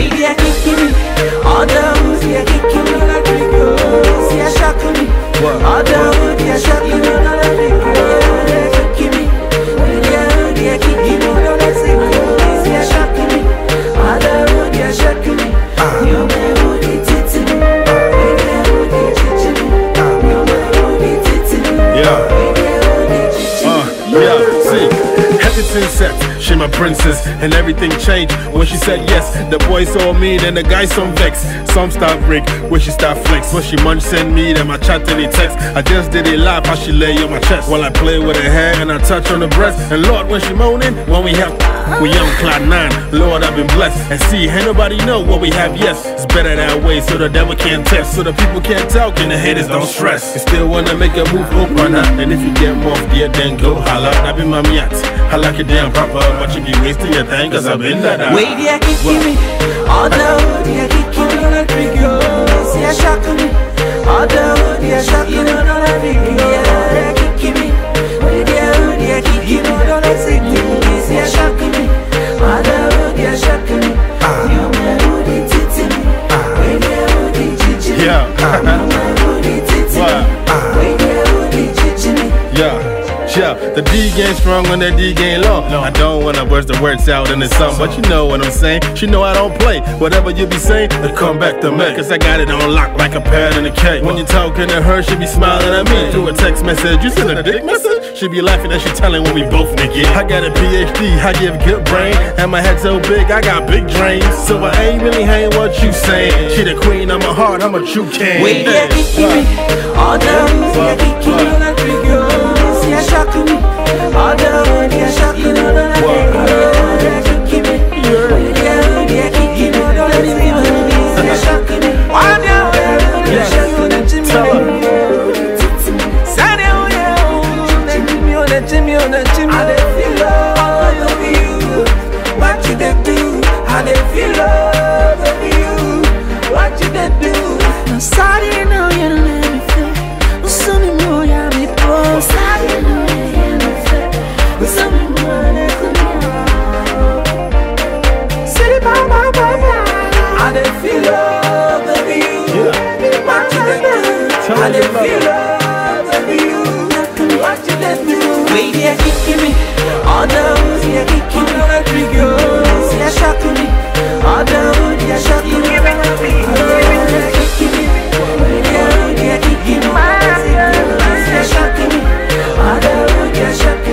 way they are me All the hoes they are me See I shock me All the hoes they are me Yeah. Uh, yeah. See, hesitant sex my princess, and everything changed when she said yes. The boy saw me, then the guy some vex. Some start break, when she start flex. When she munch send me, then my chat and it text. I just did it live, how she lay on my chest. While I play with her hair and I touch on her breast. And Lord, when she moaning, when we have, we young cloud nine. Lord, I've been blessed. And see, ain't nobody know what we have, yes. It's better that way, so the devil can't test. So the people can't talk and the haters don't stress. You still wanna make a move, or not. And if you get more, yeah, then go holla. I be my yacht. I like it damn proper, but you be wasting your time, cause I've been that out. Wait, yeah, kick me. Oh, All down, yeah, kick me. See, I shock me. The D game strong when that D game low. I don't wanna burst the words out in the sun, but you know what I'm saying. She know I don't play. Whatever you be saying, it come back to me. Cause I got it on lock like a pad in a cake. When you talking to her, she be smiling at me. Through a text message, you send a dick message? She be laughing as she telling when we both naked. I got a PhD, I give good brain. And my head so big, I got big dreams. So I ain't really hang what you saying. She the queen of my heart, I'm a true king. Wait, yeah, kick me. All down, yeah, me, let me. I dey feel love of you. What you dey do? I dey feel love of you. What you dey do? I'm sorry, no, you don't let me feel. Uso mi moya mi po. Sorry, no, you don't let me feel. City dey feel love of you. What you dey do? I dey feel love down, yeah, shock me. Yeah, kick me. Yeah, yeah, kick me. See, I shock me. All down, yeah, shock me.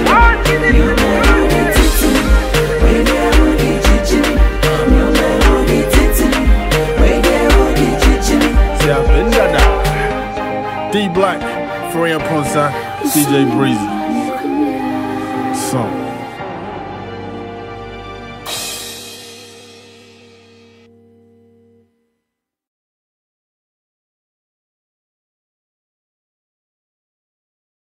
D Black, Freya Ponsa, DJ Breezy. Song.